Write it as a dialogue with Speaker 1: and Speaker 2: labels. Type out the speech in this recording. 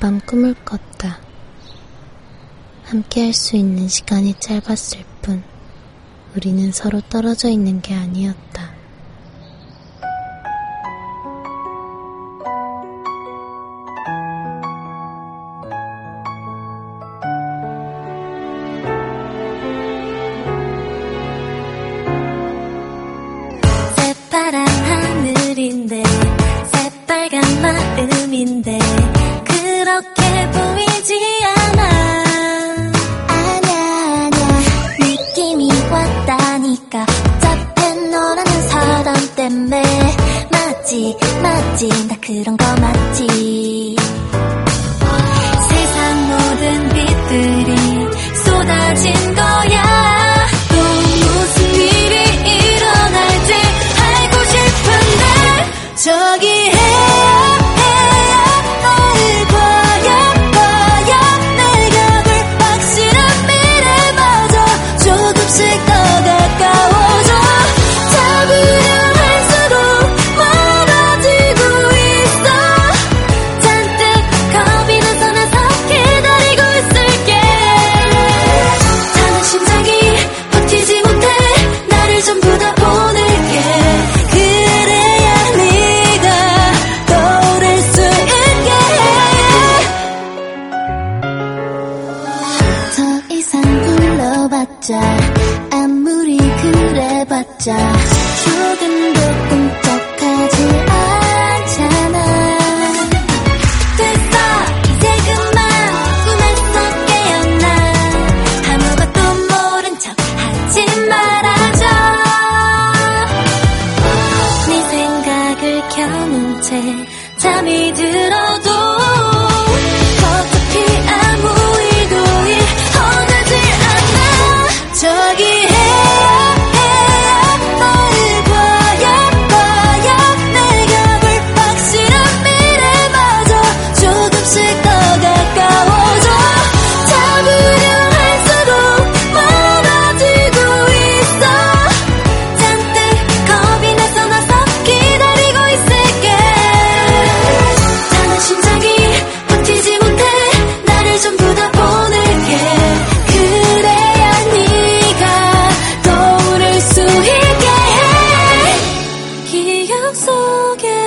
Speaker 1: 밤 꿈을 꿨다. 함께 할 수 있는 시간이 짧았을 뿐, 우리는 서로 떨어져 있는 게 아니었다.
Speaker 2: 새파란 하늘인데 새빨간 마음인데 맞지? 나 그런 거 맞지? 세상 모든 빛들이 쏟아진 거야. 또 무슨 일이 일어날지 알고 싶은데 저기 해 불러봤자 아무리 그래봤자 조금도 꿈쩍하지 않잖아. 됐어 이제 그만 꿈에서 깨어나. 아무것도 모른 척 하지 말아줘. 네 생각을 켜놓은 채 잠이 들어도 추억 속에